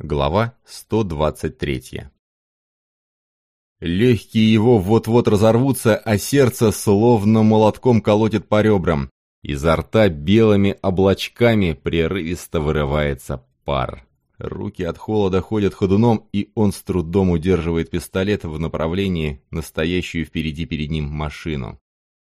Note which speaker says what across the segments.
Speaker 1: Глава 123 Легкие его вот-вот разорвутся, а сердце словно молотком колотит по ребрам. Изо рта белыми облачками прерывисто вырывается пар. Руки от холода ходят ходуном, и он с трудом удерживает пистолет в направлении настоящую впереди перед ним машину.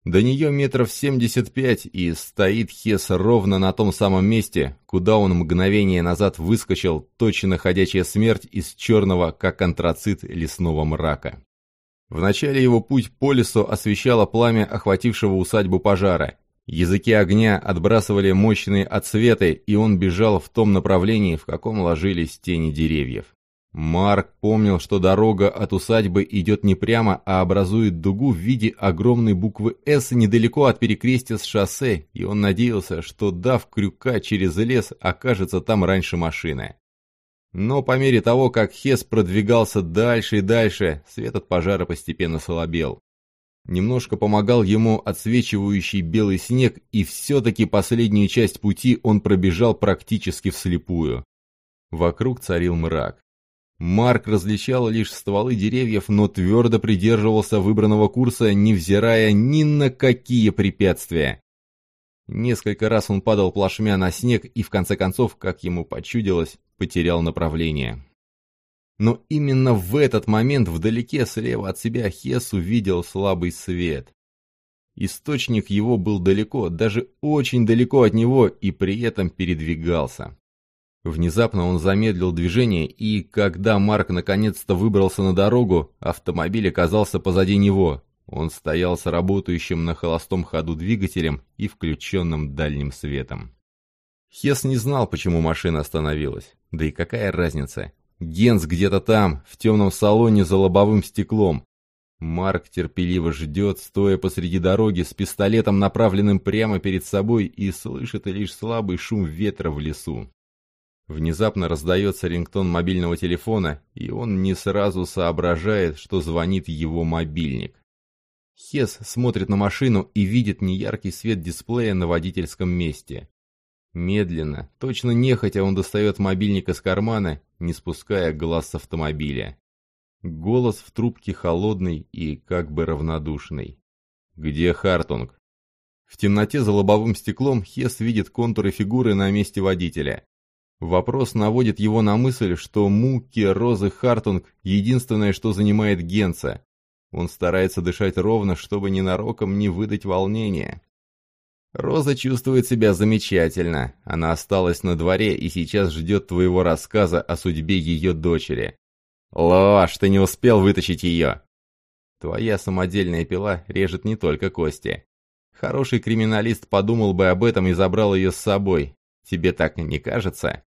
Speaker 1: До нее метров семьдесят пять, и стоит Хес ровно на том самом месте, куда он мгновение назад выскочил, точно ходячая смерть из черного, как антрацит лесного мрака. Вначале его путь по лесу освещало пламя охватившего усадьбу пожара. Языки огня отбрасывали мощные отсветы, и он бежал в том направлении, в каком ложились тени деревьев. Марк помнил, что дорога от усадьбы идет не прямо, а образует дугу в виде огромной буквы «С» недалеко от перекрестия с шоссе, и он надеялся, что, дав крюка через лес, окажется там раньше машины. Но по мере того, как Хес продвигался дальше и дальше, свет от пожара постепенно слабел. Немножко помогал ему отсвечивающий белый снег, и все-таки последнюю часть пути он пробежал практически вслепую. Вокруг царил мрак. Марк различал лишь стволы деревьев, но твердо придерживался выбранного курса, невзирая ни на какие препятствия. Несколько раз он падал плашмя на снег и, в конце концов, как ему почудилось, потерял направление. Но именно в этот момент вдалеке слева от себя Хес увидел слабый свет. Источник его был далеко, даже очень далеко от него, и при этом передвигался. Внезапно он замедлил движение, и когда Марк наконец-то выбрался на дорогу, автомобиль оказался позади него. Он стоял с работающим на холостом ходу двигателем и включенным дальним светом. Хес не знал, почему машина остановилась. Да и какая разница? Генс где-то там, в темном салоне за лобовым стеклом. Марк терпеливо ждет, стоя посреди дороги, с пистолетом, направленным прямо перед собой, и слышит лишь слабый шум ветра в лесу. Внезапно раздается рингтон мобильного телефона, и он не сразу соображает, что звонит его мобильник. Хес смотрит на машину и видит неяркий свет дисплея на водительском месте. Медленно, точно нехотя он достает мобильник из кармана, не спуская глаз с автомобиля. Голос в трубке холодный и как бы равнодушный. «Где Хартунг?» В темноте за лобовым стеклом Хес видит контуры фигуры на месте водителя. Вопрос наводит его на мысль, что муки Розы Хартунг – единственное, что занимает Генца. Он старается дышать ровно, чтобы ненароком не выдать волнения. Роза чувствует себя замечательно. Она осталась на дворе и сейчас ждет твоего рассказа о судьбе ее дочери. Ложь, ты не успел вытащить ее. Твоя самодельная пила режет не только кости. Хороший криминалист подумал бы об этом и забрал ее с собой. Тебе так не кажется?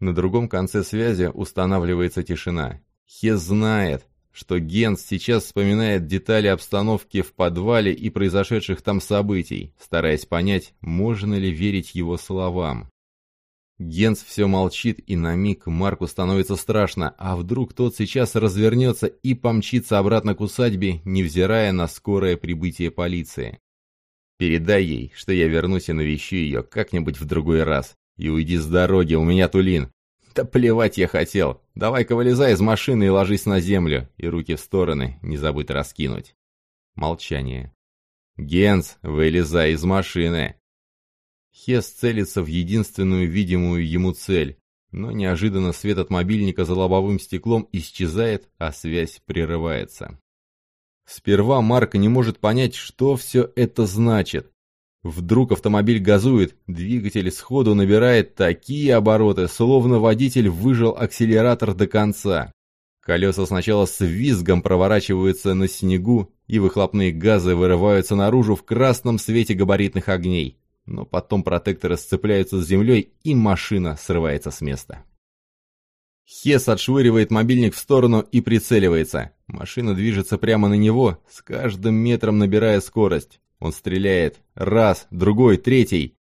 Speaker 1: На другом конце связи устанавливается тишина. Хес знает, что Генс сейчас вспоминает детали обстановки в подвале и произошедших там событий, стараясь понять, можно ли верить его словам. Генс все молчит, и на миг Марку становится страшно, а вдруг тот сейчас развернется и помчится обратно к усадьбе, невзирая на скорое прибытие полиции. Передай ей, что я вернусь и навещу ее как-нибудь в другой раз. И уйди с дороги, у меня тулин. Да плевать я хотел. Давай-ка вылезай из машины и ложись на землю. И руки в стороны, не забудь раскинуть. Молчание. Генс, вылезай из машины. Хес целится в единственную видимую ему цель. Но неожиданно свет от мобильника за лобовым стеклом исчезает, а связь прерывается. Сперва Марк не может понять, что все это значит. Вдруг автомобиль газует, двигатель сходу набирает такие обороты, словно водитель выжал акселератор до конца. Колеса сначала с визгом проворачиваются на снегу, и выхлопные газы вырываются наружу в красном свете габаритных огней. Но потом протекторы сцепляются с землей, и машина срывается с места. Хес отшвыривает мобильник в сторону и прицеливается. Машина движется прямо на него, с каждым метром набирая скорость. Он стреляет. Раз, другой, третий.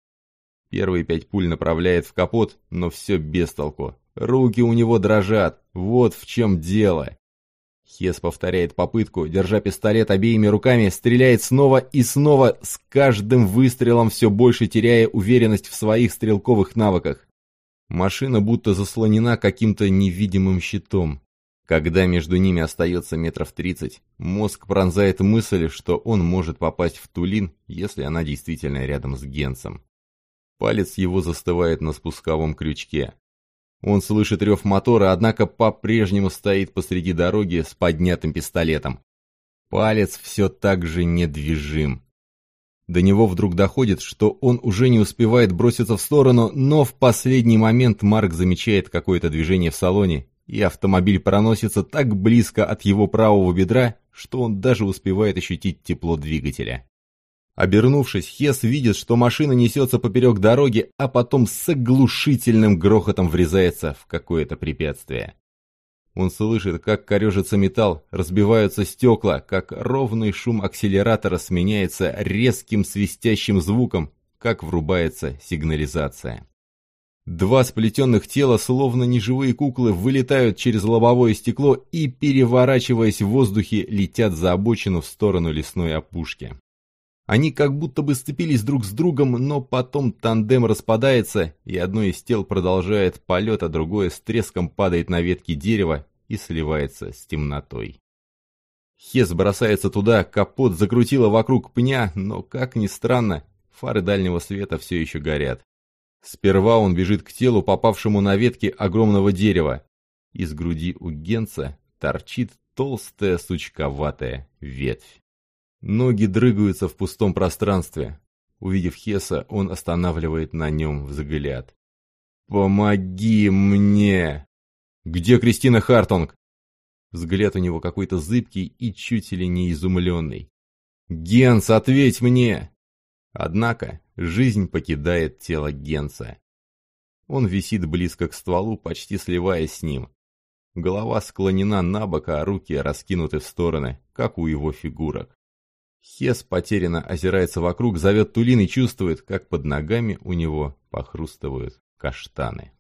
Speaker 1: Первые пять пуль направляет в капот, но все без толку. Руки у него дрожат. Вот в чем дело. Хес повторяет попытку, держа пистолет обеими руками, стреляет снова и снова, с каждым выстрелом все больше теряя уверенность в своих стрелковых навыках. Машина будто заслонена каким-то невидимым щитом. Когда между ними остается метров тридцать, мозг пронзает мысль, что он может попасть в Тулин, если она действительно рядом с Генсом. Палец его застывает на спусковом крючке. Он слышит рев мотора, однако по-прежнему стоит посреди дороги с поднятым пистолетом. Палец все так же недвижим. До него вдруг доходит, что он уже не успевает броситься в сторону, но в последний момент Марк замечает какое-то движение в салоне и автомобиль проносится так близко от его правого бедра, что он даже успевает ощутить тепло двигателя. Обернувшись, Хес видит, что машина несется поперек дороги, а потом с оглушительным грохотом врезается в какое-то препятствие. Он слышит, как корежится металл, разбиваются стекла, как ровный шум акселератора сменяется резким свистящим звуком, как врубается сигнализация. Два сплетенных тела, словно неживые куклы, вылетают через лобовое стекло и, переворачиваясь в воздухе, летят за обочину в сторону лесной опушки. Они как будто бы сцепились друг с другом, но потом тандем распадается, и одно из тел продолжает полет, а другое с треском падает на ветки дерева и сливается с темнотой. Хес бросается туда, капот закрутило вокруг пня, но, как ни странно, фары дальнего света все еще горят. Сперва он бежит к телу, попавшему на ветки огромного дерева. Из груди у Генца торчит толстая сучковатая ветвь. Ноги дрыгаются в пустом пространстве. Увидев Хеса, он останавливает на нем взгляд. «Помоги мне!» «Где Кристина Хартунг?» Взгляд у него какой-то зыбкий и чуть ли не изумленный. «Генс, ответь мне!» Однако жизнь покидает тело Генца. Он висит близко к стволу, почти сливаясь с ним. Голова склонена на бок, а руки раскинуты в стороны, как у его фигурок. Хес потерянно озирается вокруг, зовет Тулин и чувствует, как под ногами у него похрустывают каштаны.